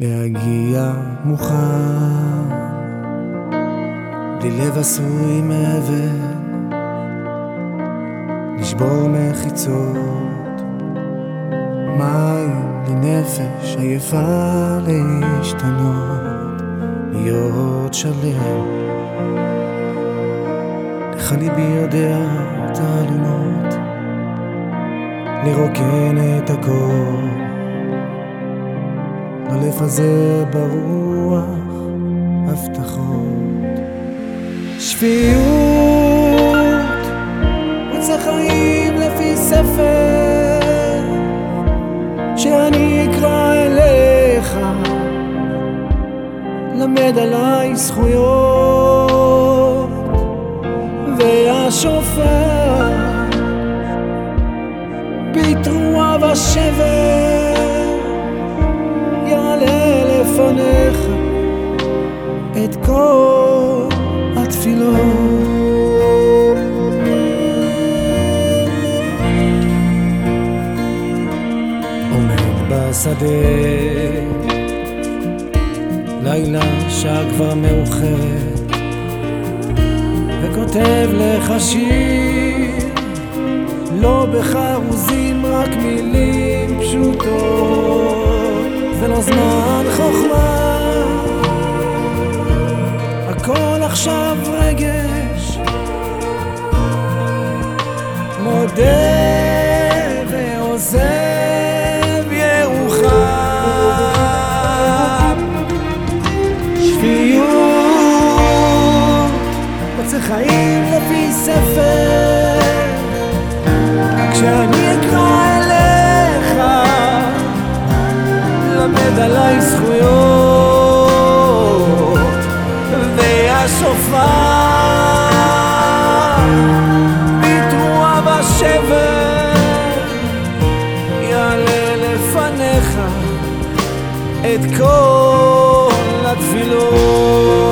להגיע מוכן, בלי לב עשוי מאבן, לשבור מחיצות, מים לנפש עייפה להשתנות, להיות שלם. לך ליבי יודע תעלומות, לרוקן את הכל. לא לפזר ברוח הבטחות. שפיות, רוצה חיים לפי ספר, שאני אקרא אליך, למד עליי זכויות, והשופר, בתרועה ושבר. לפניך את כל התפילות. עומד בשדה, לילה שעה כבר מאוחרת, וכותב לך שיר, לא בחרוזים, רק מילים פשוטות. זמן חוכמה. הכל עכשיו רגש. מודה ועוזב ירוחם. שפיות רוצה חיים עליי זכויות והשופר. בתרועה בשבר יעלה לפניך את כל התפילות